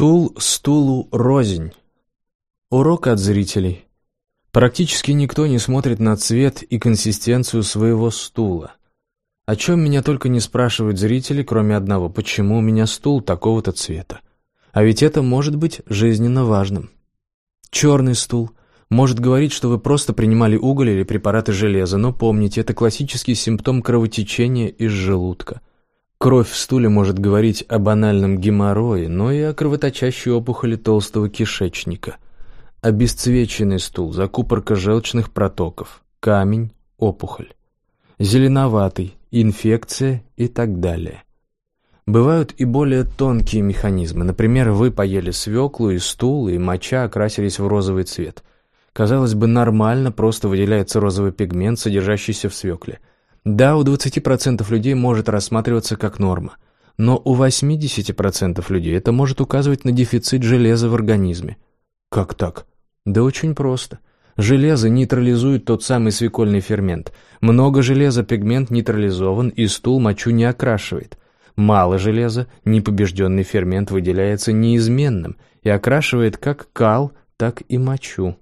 Стул стулу рознь. Урок от зрителей. Практически никто не смотрит на цвет и консистенцию своего стула. О чем меня только не спрашивают зрители, кроме одного, почему у меня стул такого-то цвета. А ведь это может быть жизненно важным. Черный стул. Может говорить, что вы просто принимали уголь или препараты железа, но помните, это классический симптом кровотечения из желудка. Кровь в стуле может говорить о банальном геморрое, но и о кровоточащей опухоли толстого кишечника – Обесцвеченный стул, закупорка желчных протоков, камень, опухоль. Зеленоватый, инфекция и так далее. Бывают и более тонкие механизмы. Например, вы поели свеклу, и стул, и моча окрасились в розовый цвет. Казалось бы, нормально, просто выделяется розовый пигмент, содержащийся в свекле. Да, у 20% людей может рассматриваться как норма. Но у 80% людей это может указывать на дефицит железа в организме. Как так? Да очень просто. Железо нейтрализует тот самый свекольный фермент. Много железа пигмент нейтрализован, и стул мочу не окрашивает. Мало железа, непобежденный фермент выделяется неизменным и окрашивает как кал, так и мочу.